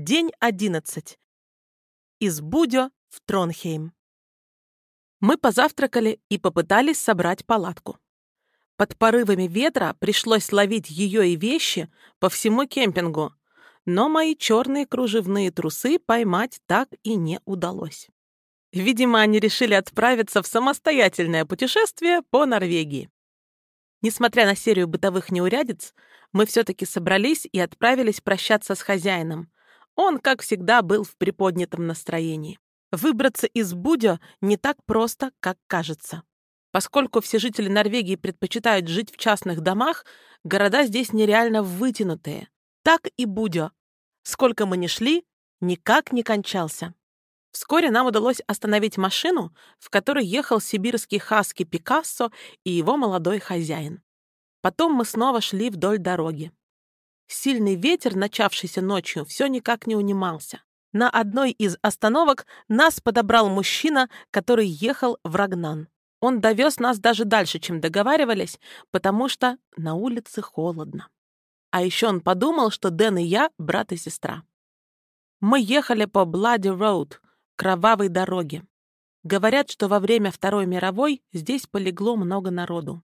День 11. Из Будё в Тронхейм. Мы позавтракали и попытались собрать палатку. Под порывами ветра пришлось ловить ее и вещи по всему кемпингу, но мои черные кружевные трусы поймать так и не удалось. Видимо, они решили отправиться в самостоятельное путешествие по Норвегии. Несмотря на серию бытовых неурядиц, мы все-таки собрались и отправились прощаться с хозяином, он, как всегда, был в приподнятом настроении. Выбраться из Будё не так просто, как кажется. Поскольку все жители Норвегии предпочитают жить в частных домах, города здесь нереально вытянутые. Так и Будё. Сколько мы ни шли, никак не кончался. Вскоре нам удалось остановить машину, в которой ехал сибирский хаски Пикассо и его молодой хозяин. Потом мы снова шли вдоль дороги. Сильный ветер, начавшийся ночью, все никак не унимался. На одной из остановок нас подобрал мужчина, который ехал в Рагнан. Он довез нас даже дальше, чем договаривались, потому что на улице холодно. А еще он подумал, что Дэн и я — брат и сестра. Мы ехали по Bloody Road, кровавой дороге. Говорят, что во время Второй мировой здесь полегло много народу.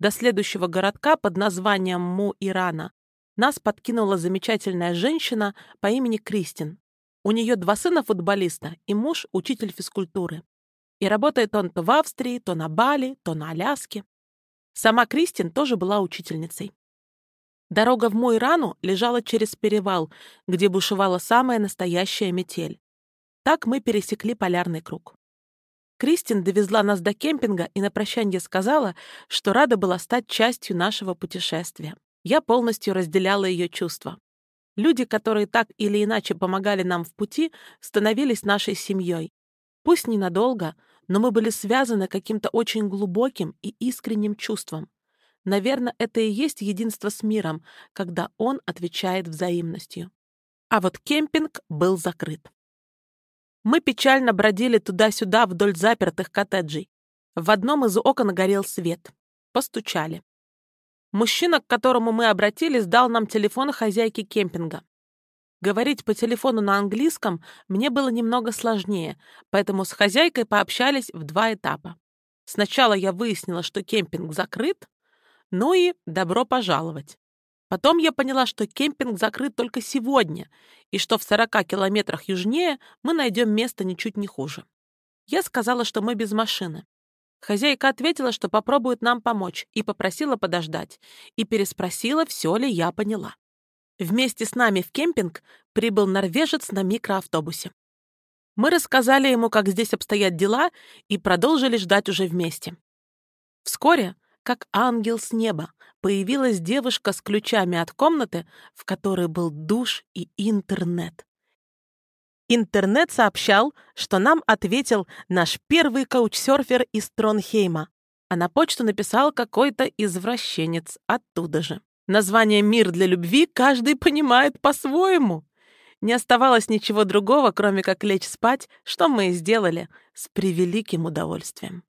До следующего городка под названием Му-Ирана нас подкинула замечательная женщина по имени Кристин. У нее два сына-футболиста и муж — учитель физкультуры. И работает он то в Австрии, то на Бали, то на Аляске. Сама Кристин тоже была учительницей. Дорога в мой рану лежала через перевал, где бушевала самая настоящая метель. Так мы пересекли полярный круг. Кристин довезла нас до кемпинга и на прощанье сказала, что рада была стать частью нашего путешествия. Я полностью разделяла ее чувства. Люди, которые так или иначе помогали нам в пути, становились нашей семьей. Пусть ненадолго, но мы были связаны каким-то очень глубоким и искренним чувством. Наверное, это и есть единство с миром, когда он отвечает взаимностью. А вот кемпинг был закрыт. Мы печально бродили туда-сюда вдоль запертых коттеджей. В одном из окон горел свет. Постучали. Мужчина, к которому мы обратились, дал нам телефон хозяйки кемпинга. Говорить по телефону на английском мне было немного сложнее, поэтому с хозяйкой пообщались в два этапа. Сначала я выяснила, что кемпинг закрыт, ну и добро пожаловать. Потом я поняла, что кемпинг закрыт только сегодня, и что в 40 километрах южнее мы найдем место ничуть не хуже. Я сказала, что мы без машины. Хозяйка ответила, что попробует нам помочь, и попросила подождать, и переспросила, все ли я поняла. Вместе с нами в кемпинг прибыл норвежец на микроавтобусе. Мы рассказали ему, как здесь обстоят дела, и продолжили ждать уже вместе. Вскоре, как ангел с неба, появилась девушка с ключами от комнаты, в которой был душ и интернет. Интернет сообщал, что нам ответил наш первый каучсерфер из Тронхейма, а на почту написал какой-то извращенец оттуда же. Название «Мир для любви» каждый понимает по-своему. Не оставалось ничего другого, кроме как лечь спать, что мы и сделали с превеликим удовольствием.